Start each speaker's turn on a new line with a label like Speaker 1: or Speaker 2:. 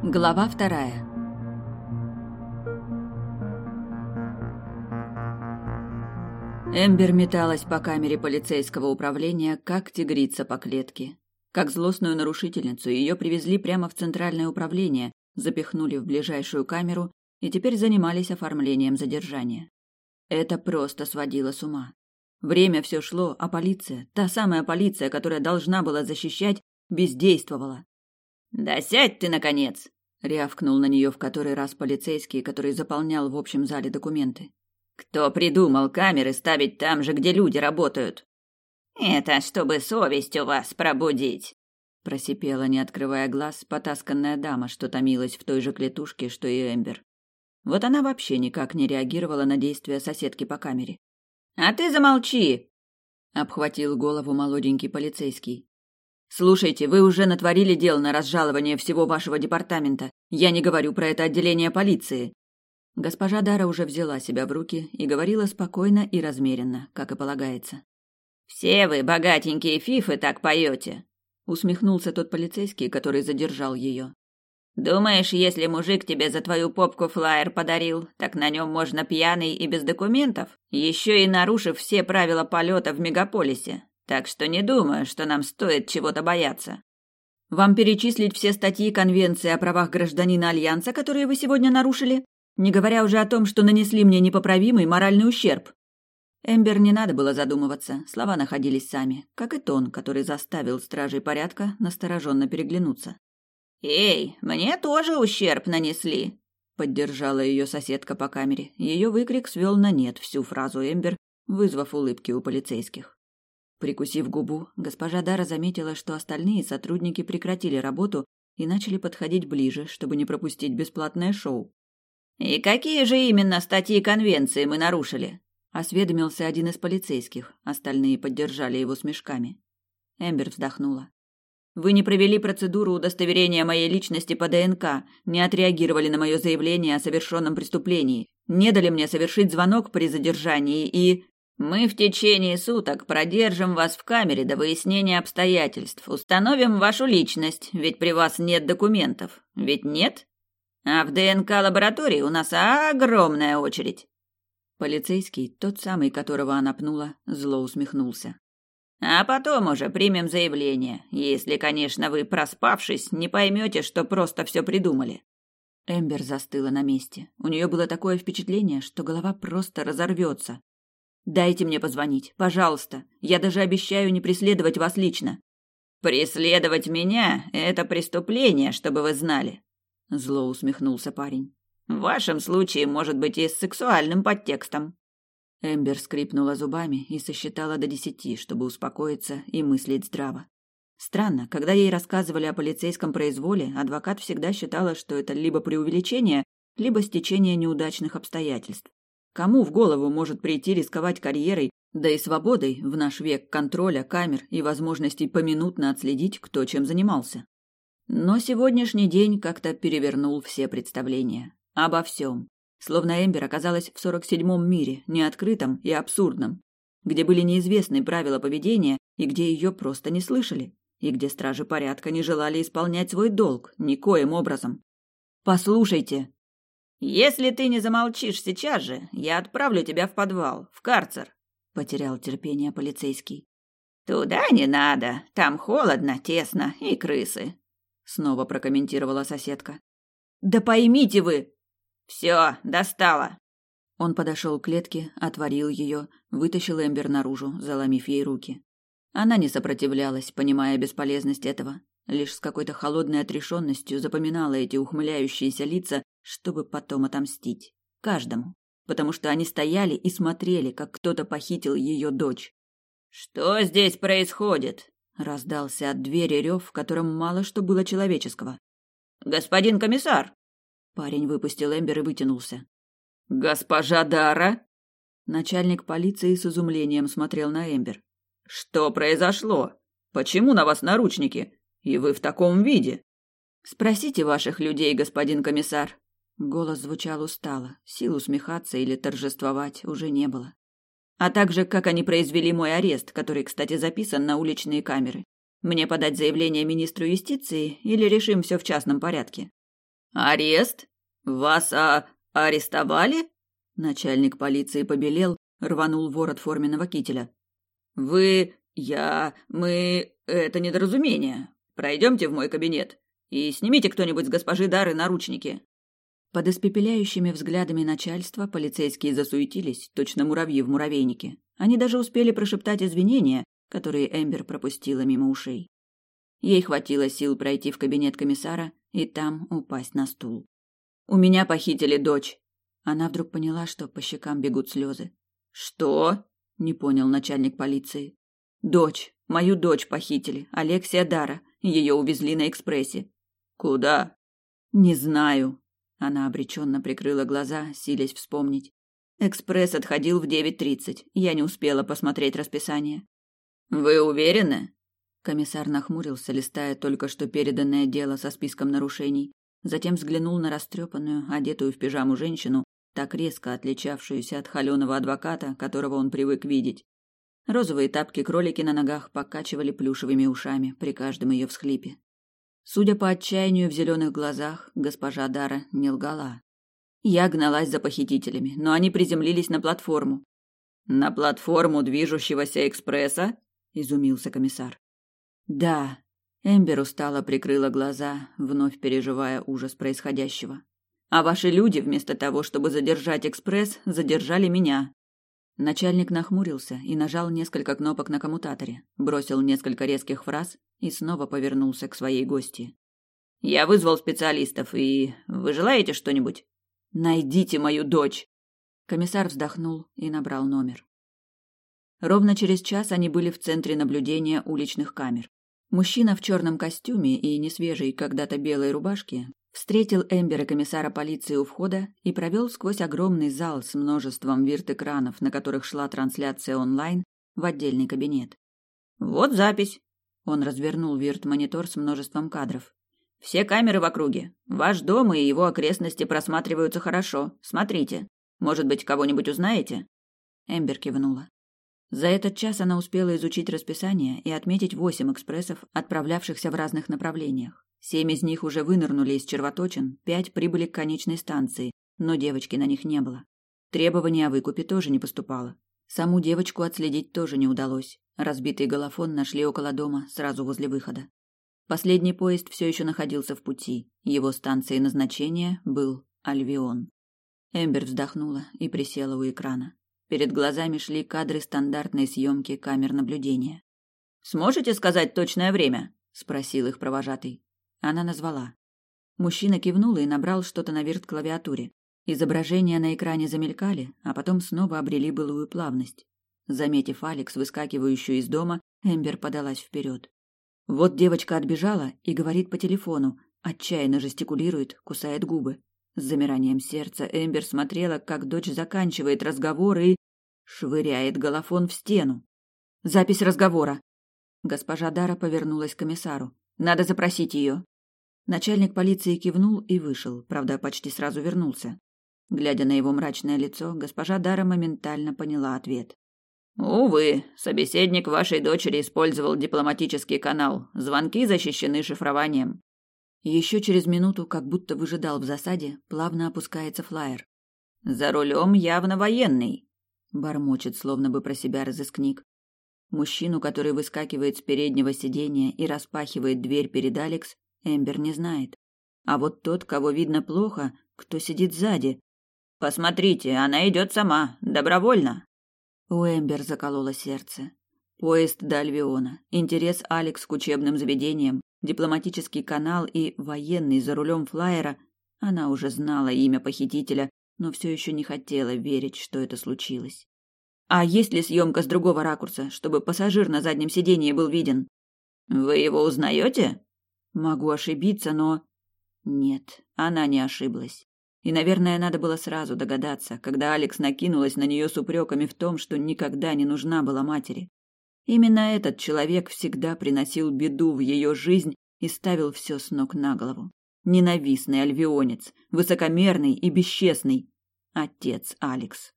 Speaker 1: Глава вторая. Эмбер металась по камере полицейского управления, как тигрица по клетке. Как злостную нарушительницу ее привезли прямо в центральное управление, запихнули в ближайшую камеру и теперь занимались оформлением задержания. Это просто сводило с ума. Время все шло, а полиция, та самая полиция, которая должна была защищать, бездействовала.
Speaker 2: «Да сядь ты, наконец!»
Speaker 1: — рявкнул на нее в который раз полицейский, который заполнял в общем зале документы.
Speaker 2: «Кто придумал камеры ставить там же, где люди работают?» «Это чтобы совесть у вас пробудить», —
Speaker 1: просипела, не открывая глаз, потасканная дама, что томилась в той же клетушке, что и Эмбер. Вот она вообще никак не реагировала на действия соседки по камере.
Speaker 2: «А ты замолчи!»
Speaker 1: — обхватил голову молоденький полицейский. Слушайте, вы уже натворили дел на разжалование всего вашего департамента. Я не говорю про это отделение полиции. Госпожа Дара уже взяла себя в руки и говорила спокойно и размеренно, как и полагается.
Speaker 2: Все вы, богатенькие фифы, так поете,
Speaker 1: усмехнулся тот полицейский, который задержал ее.
Speaker 2: Думаешь, если мужик тебе за твою попку флаер подарил, так на нем можно пьяный и без документов, еще и нарушив все правила полета в мегаполисе? Так что не думаю, что нам стоит чего-то бояться.
Speaker 1: Вам перечислить все статьи Конвенции о правах гражданина Альянса, которые вы сегодня нарушили, не говоря уже о том, что нанесли мне непоправимый моральный ущерб. Эмбер не надо было задумываться, слова находились сами, как и тон, который заставил стражей порядка настороженно переглянуться.
Speaker 2: «Эй, мне тоже ущерб нанесли», — поддержала ее соседка по камере. Ее выкрик свел на нет всю фразу Эмбер, вызвав улыбки у полицейских.
Speaker 1: Прикусив губу, госпожа Дара заметила, что остальные сотрудники прекратили работу и начали подходить ближе, чтобы не пропустить бесплатное шоу.
Speaker 2: «И какие же именно статьи конвенции мы нарушили?»
Speaker 1: – осведомился один из полицейских, остальные поддержали его смешками. Эмбер вздохнула. «Вы не провели процедуру удостоверения моей личности по ДНК, не отреагировали на мое заявление о совершенном преступлении, не дали мне совершить звонок при задержании и...»
Speaker 2: Мы в течение суток продержим вас в камере до выяснения обстоятельств, установим вашу личность, ведь при вас нет документов. Ведь нет? А в ДНК-лаборатории у нас огромная очередь.
Speaker 1: Полицейский, тот самый, которого она пнула, зло усмехнулся.
Speaker 2: А потом уже примем заявление, если, конечно, вы, проспавшись, не поймете, что просто все придумали.
Speaker 1: Эмбер застыла на месте. У нее было такое впечатление, что голова просто разорвется. Дайте мне позвонить, пожалуйста. Я даже обещаю не преследовать вас лично.
Speaker 2: Преследовать меня это преступление, чтобы вы знали.
Speaker 1: Зло усмехнулся парень.
Speaker 2: В вашем случае, может быть, и с сексуальным подтекстом.
Speaker 1: Эмбер скрипнула зубами и сосчитала до десяти, чтобы успокоиться и мыслить здраво. Странно, когда ей рассказывали о полицейском произволе, адвокат всегда считала, что это либо преувеличение, либо стечение неудачных обстоятельств. Кому в голову может прийти рисковать карьерой, да и свободой в наш век контроля, камер и возможностей поминутно отследить, кто чем занимался? Но сегодняшний день как-то перевернул все представления. Обо всем. Словно Эмбер оказалась в 47-м мире, неоткрытом и абсурдном, где были неизвестны правила поведения и где ее просто не слышали, и где стражи порядка не желали исполнять свой долг никоим образом. «Послушайте»,
Speaker 2: если ты не замолчишь сейчас же, я отправлю тебя в подвал, в карцер.
Speaker 1: Потерял терпение полицейский.
Speaker 2: Туда не надо, там холодно, тесно и крысы.
Speaker 1: Снова прокомментировала соседка. Да поймите вы.
Speaker 2: Все, достало.
Speaker 1: Он подошел к клетке, отворил ее, вытащил Эмбер наружу, заломив ей руки. Она не сопротивлялась, понимая бесполезность этого, лишь с какой-то холодной отрешенностью запоминала эти ухмыляющиеся лица чтобы потом отомстить. Каждому. Потому что они стояли и смотрели, как кто-то похитил ее дочь.
Speaker 2: «Что здесь происходит?»
Speaker 1: Раздался от двери рев, в котором мало что было человеческого.
Speaker 2: «Господин комиссар!»
Speaker 1: Парень выпустил Эмбер и вытянулся.
Speaker 2: «Госпожа Дара?»
Speaker 1: Начальник полиции с изумлением смотрел на Эмбер.
Speaker 2: «Что произошло? Почему на вас наручники? И вы в таком виде?»
Speaker 1: «Спросите ваших людей, господин комиссар», Голос звучал устало, сил усмехаться или торжествовать уже не было. А также, как они произвели мой арест, который, кстати, записан на уличные камеры. Мне подать заявление министру юстиции или решим все в частном порядке?
Speaker 2: Арест? Вас а арестовали? Начальник полиции побелел, рванул ворот форменного кителя. Вы, я, мы это недоразумение. Пройдемте в мой кабинет и снимите кто-нибудь с госпожи Дары наручники.
Speaker 1: Под испепеляющими взглядами начальства полицейские засуетились, точно муравьи в муравейнике. Они даже успели прошептать извинения, которые Эмбер пропустила мимо ушей. Ей хватило сил пройти в кабинет комиссара и там упасть на стул. «У меня похитили дочь!» Она вдруг поняла, что по щекам бегут слезы.
Speaker 2: «Что?» – не понял начальник полиции.
Speaker 1: «Дочь. Мою дочь похитили. Алексия Дара. Ее увезли на экспрессе».
Speaker 2: «Куда?»
Speaker 1: «Не знаю». Она обреченно прикрыла глаза, силясь вспомнить. Экспресс отходил в девять тридцать. Я не успела посмотреть расписание.
Speaker 2: Вы уверены?
Speaker 1: Комиссар нахмурился, листая только что переданное дело со списком нарушений. Затем взглянул на растрепанную, одетую в пижаму женщину, так резко отличавшуюся от холеного адвоката, которого он привык видеть. Розовые тапки-кролики на ногах покачивали плюшевыми ушами при каждом ее всхлипе. Судя по отчаянию в зеленых глазах, госпожа Дара не лгала. Я гналась за похитителями, но они приземлились на платформу.
Speaker 2: На платформу движущегося экспресса? изумился комиссар.
Speaker 1: Да. Эмбер устало прикрыла глаза, вновь переживая ужас происходящего. А ваши люди, вместо того, чтобы задержать экспресс, задержали меня. Начальник нахмурился и нажал несколько кнопок на коммутаторе, бросил несколько резких фраз и снова повернулся к своей гости.
Speaker 2: Я вызвал специалистов, и вы желаете что-нибудь?
Speaker 1: Найдите мою дочь. Комиссар вздохнул и набрал номер. Ровно через час они были в центре наблюдения уличных камер. Мужчина в черном костюме и несвежей когда-то белой рубашке встретил Эмбера комиссара полиции у входа и провел сквозь огромный зал с множеством вирт-экранов, на которых шла трансляция онлайн, в отдельный кабинет.
Speaker 2: «Вот запись!»
Speaker 1: Он развернул вирт-монитор с множеством кадров.
Speaker 2: Все камеры в округе. Ваш дом и его окрестности просматриваются хорошо. Смотрите. Может быть, кого-нибудь узнаете?»
Speaker 1: Эмбер кивнула. За этот час она успела изучить расписание и отметить восемь экспрессов, отправлявшихся в разных направлениях. Семь из них уже вынырнули из червоточин, пять прибыли к конечной станции, но девочки на них не было. Требование о выкупе тоже не поступало. Саму девочку отследить тоже не удалось. Разбитый голофон нашли около дома, сразу возле выхода. Последний поезд все еще находился в пути. Его станцией назначения был Альвион. Эмбер вздохнула и присела у экрана. Перед глазами шли кадры стандартной съемки камер наблюдения.
Speaker 2: «Сможете сказать точное время?» – спросил их провожатый.
Speaker 1: Она назвала. Мужчина кивнул и набрал что-то на вирт-клавиатуре. Изображения на экране замелькали, а потом снова обрели былую плавность. Заметив Алекс, выскакивающую из дома, Эмбер подалась вперед. Вот девочка отбежала и говорит по телефону, отчаянно жестикулирует, кусает губы. С замиранием сердца Эмбер смотрела, как дочь заканчивает разговор и швыряет голофон в стену. Запись разговора. Госпожа Дара повернулась к комиссару. Надо запросить ее. Начальник полиции кивнул и вышел, правда, почти сразу вернулся. Глядя на его мрачное лицо, госпожа Дара моментально поняла ответ.
Speaker 2: Увы, собеседник вашей дочери использовал дипломатический канал. Звонки защищены шифрованием.
Speaker 1: Еще через минуту, как будто выжидал в засаде, плавно опускается флаер.
Speaker 2: За рулем явно военный,
Speaker 1: бормочет, словно бы про себя разыскник. Мужчину, который выскакивает с переднего сиденья и распахивает дверь перед Алекс, Эмбер не знает. А вот тот, кого видно плохо, кто сидит сзади.
Speaker 2: Посмотрите, она идет сама, добровольно.
Speaker 1: У Эмбер закололо сердце. Поезд до Альвиона, интерес Алекс к учебным заведениям, дипломатический канал и военный за рулем флайера. Она уже знала имя похитителя, но все еще не хотела верить, что это случилось. А есть ли съемка с другого ракурса, чтобы пассажир на заднем сиденье был виден?
Speaker 2: Вы его узнаете?
Speaker 1: Могу ошибиться, но... Нет, она не ошиблась. И, наверное, надо было сразу догадаться, когда Алекс накинулась на нее с упреками в том, что никогда не нужна была матери. Именно этот человек всегда приносил беду в ее жизнь и ставил все с ног на голову. Ненавистный альвионец, высокомерный и бесчестный. Отец Алекс.